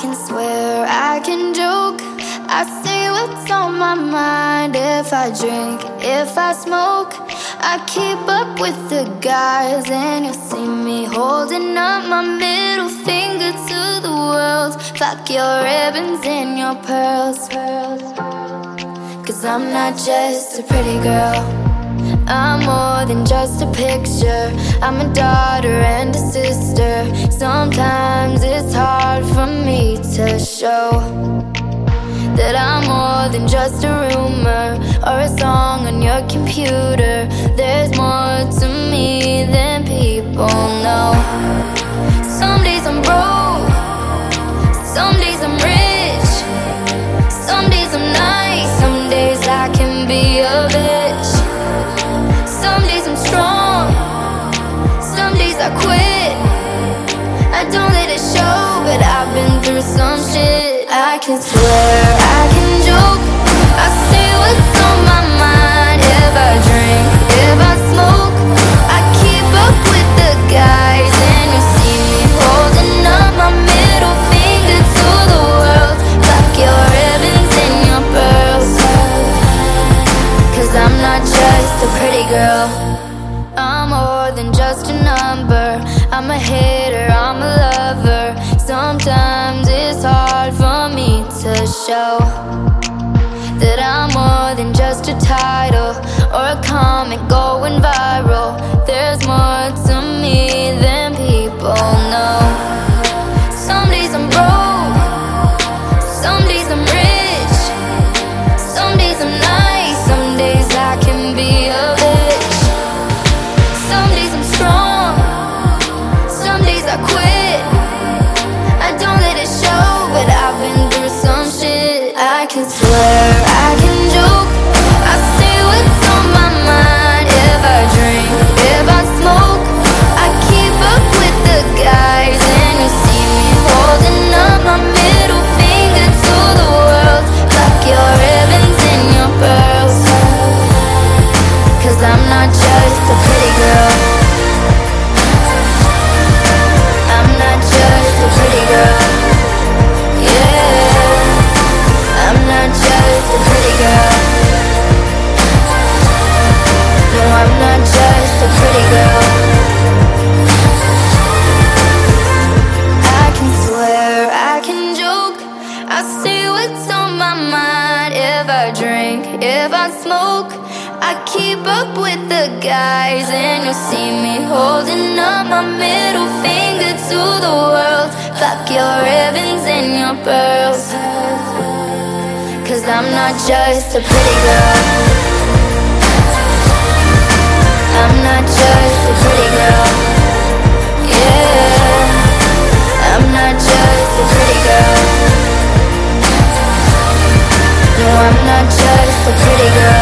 can swear, I can joke. I say what's on my mind if I drink, if I smoke. I keep up with the guys, and you'll see me holding up my middle finger to the world. Fuck your ribbons and your pearls. Cause I'm not just a pretty girl. I'm more than just a picture. I'm a daughter and a sister. Sometimes it's hard for me to show that I'm more than just a rumor or a song on your computer. There's more I can joke. I say what's on my mind. If I drink, if I smoke, I keep up with the guys, and you see me holding up my middle finger to the world. Fuck your and your pearls. Cause I'm not just a pretty girl. I'm more than just a number. I'm a hitter, I'm a lover. Sometimes it's hard show that I'm more than just a title or a comment going can swear, I drink, if I smoke, I keep up with the guys, and you'll see me holding up my middle finger to the world. Fuck your ribbons and your pearls. Cause I'm not just a pretty girl. I'm not just a pretty girl. Yeah. I'm not just a pretty girl. No, I'm not just. Yeah.